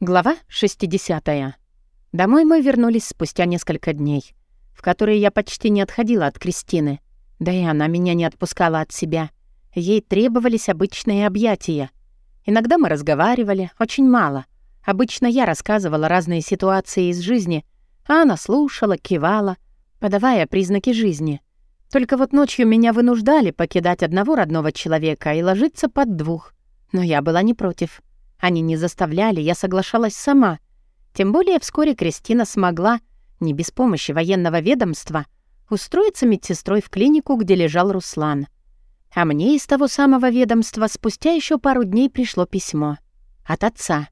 Глава 60. Домой мы вернулись спустя несколько дней, в которые я почти не отходила от Кристины. Да и она меня не отпускала от себя. Ей требовались обычные объятия. Иногда мы разговаривали, очень мало. Обычно я рассказывала разные ситуации из жизни, а она слушала, кивала, подавая признаки жизни. Только вот ночью меня вынуждали покидать одного родного человека и ложиться под двух. Но я была не против. Они не заставляли, я соглашалась сама. Тем более вскоре Кристина смогла, не без помощи военного ведомства, устроиться медсестрой в клинику, где лежал Руслан. А мне из того самого ведомства спустя еще пару дней пришло письмо. От отца.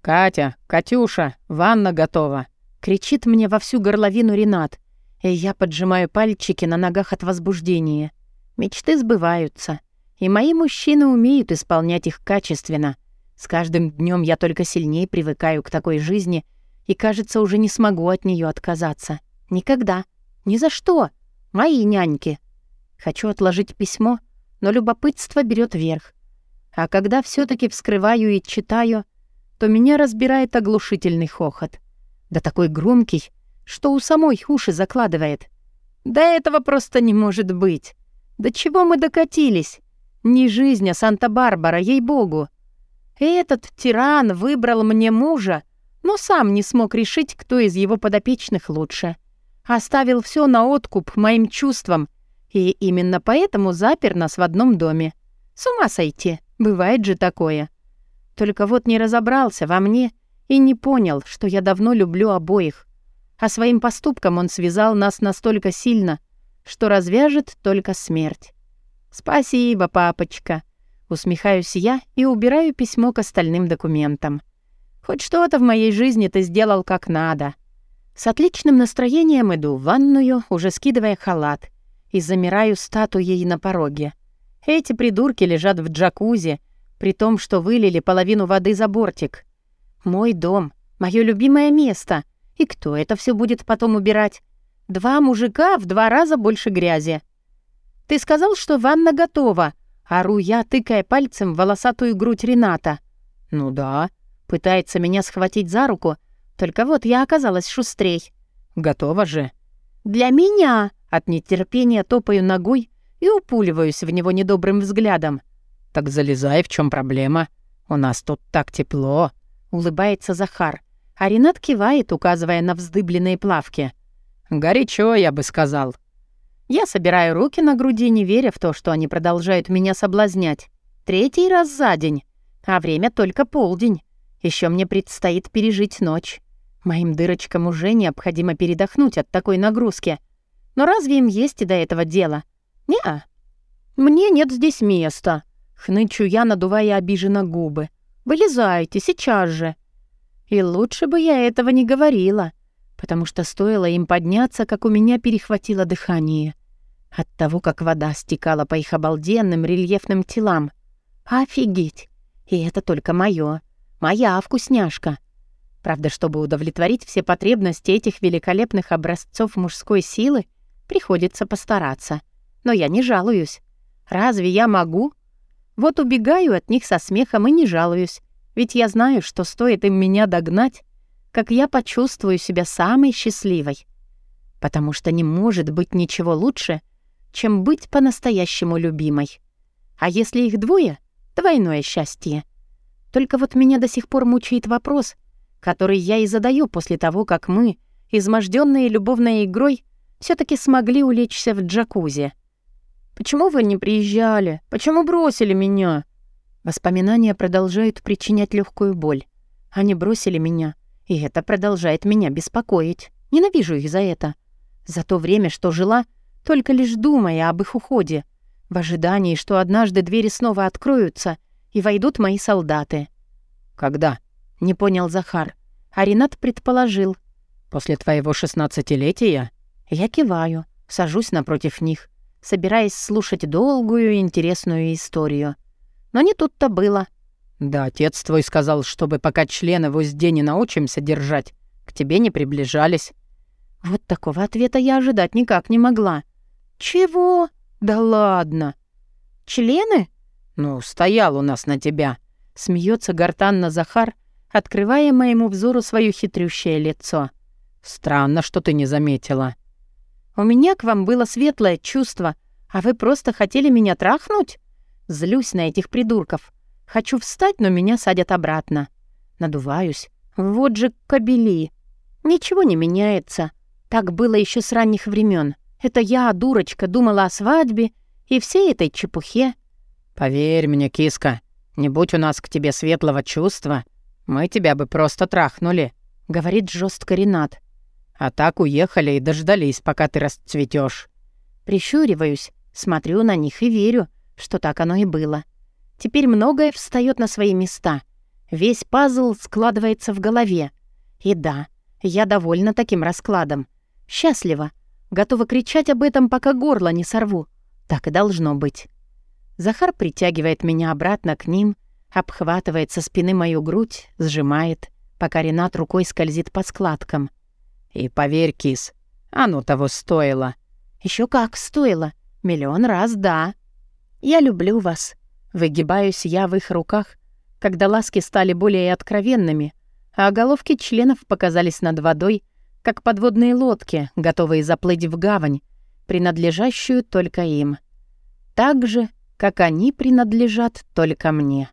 «Катя, Катюша, ванна готова!» Кричит мне во всю горловину Ренат. И я поджимаю пальчики на ногах от возбуждения. Мечты сбываются. И мои мужчины умеют исполнять их качественно — с каждым днем я только сильнее привыкаю к такой жизни и, кажется, уже не смогу от нее отказаться. Никогда. Ни за что. Мои няньки. Хочу отложить письмо, но любопытство берет верх. А когда все таки вскрываю и читаю, то меня разбирает оглушительный хохот. Да такой громкий, что у самой уши закладывает. Да этого просто не может быть. До чего мы докатились? Не жизнь, а Санта-Барбара, ей-богу. Этот тиран выбрал мне мужа, но сам не смог решить, кто из его подопечных лучше. Оставил все на откуп моим чувствам, и именно поэтому запер нас в одном доме. С ума сойти, бывает же такое. Только вот не разобрался во мне и не понял, что я давно люблю обоих. А своим поступком он связал нас настолько сильно, что развяжет только смерть. Спасибо, папочка. Усмехаюсь я и убираю письмо к остальным документам. Хоть что-то в моей жизни ты сделал как надо. С отличным настроением иду в ванную, уже скидывая халат, и замираю статуей на пороге. Эти придурки лежат в джакузи, при том, что вылили половину воды за бортик. Мой дом, мое любимое место. И кто это все будет потом убирать? Два мужика в два раза больше грязи. Ты сказал, что ванна готова, Ору я, тыкая пальцем в волосатую грудь Рената. «Ну да». Пытается меня схватить за руку, только вот я оказалась шустрей. «Готово же». «Для меня!» От нетерпения топаю ногой и упуливаюсь в него недобрым взглядом. «Так залезай, в чем проблема? У нас тут так тепло!» Улыбается Захар, а Ренат кивает, указывая на вздыбленные плавки. «Горячо, я бы сказал». Я собираю руки на груди, не веря в то, что они продолжают меня соблазнять. Третий раз за день. А время только полдень. Еще мне предстоит пережить ночь. Моим дырочкам уже необходимо передохнуть от такой нагрузки. Но разве им есть и до этого дело? Неа. Мне нет здесь места. Хнычу я, надувая обиженно губы. Вылезайте, сейчас же. И лучше бы я этого не говорила, потому что стоило им подняться, как у меня перехватило дыхание. От того, как вода стекала по их обалденным рельефным телам. Офигеть! И это только моё. Моя вкусняшка. Правда, чтобы удовлетворить все потребности этих великолепных образцов мужской силы, приходится постараться. Но я не жалуюсь. Разве я могу? Вот убегаю от них со смехом и не жалуюсь. Ведь я знаю, что стоит им меня догнать, как я почувствую себя самой счастливой. Потому что не может быть ничего лучше, чем быть по-настоящему любимой. А если их двое — двойное счастье. Только вот меня до сих пор мучает вопрос, который я и задаю после того, как мы, изможденные любовной игрой, все таки смогли улечься в джакузи. «Почему вы не приезжали? Почему бросили меня?» Воспоминания продолжают причинять легкую боль. Они бросили меня, и это продолжает меня беспокоить. Ненавижу их за это. За то время, что жила — только лишь думая об их уходе, в ожидании, что однажды двери снова откроются и войдут мои солдаты. «Когда?» — не понял Захар. А Ренат предположил. «После твоего шестнадцатилетия?» Я киваю, сажусь напротив них, собираясь слушать долгую и интересную историю. Но не тут-то было. «Да, отец твой сказал, чтобы пока члены в узде не научимся держать, к тебе не приближались». Вот такого ответа я ожидать никак не могла. «Чего? Да ладно!» «Члены?» «Ну, стоял у нас на тебя!» Смеется гортанно Захар, открывая моему взору свое хитрющее лицо. «Странно, что ты не заметила». «У меня к вам было светлое чувство, а вы просто хотели меня трахнуть?» Злюсь на этих придурков. Хочу встать, но меня садят обратно. Надуваюсь. Вот же кобели. Ничего не меняется. Так было еще с ранних времен. Это я, дурочка, думала о свадьбе и всей этой чепухе. «Поверь мне, киска, не будь у нас к тебе светлого чувства, мы тебя бы просто трахнули», — говорит жестко Ренат. «А так уехали и дождались, пока ты расцветешь. Прищуриваюсь, смотрю на них и верю, что так оно и было. Теперь многое встает на свои места. Весь пазл складывается в голове. И да, я довольна таким раскладом. Счастлива. Готова кричать об этом, пока горло не сорву. Так и должно быть. Захар притягивает меня обратно к ним, обхватывает со спины мою грудь, сжимает, пока Ренат рукой скользит по складкам. «И поверь, кис, оно того стоило». Еще как стоило. Миллион раз да. Я люблю вас». Выгибаюсь я в их руках, когда ласки стали более откровенными, а головки членов показались над водой, как подводные лодки, готовые заплыть в гавань, принадлежащую только им. Так же, как они принадлежат только мне.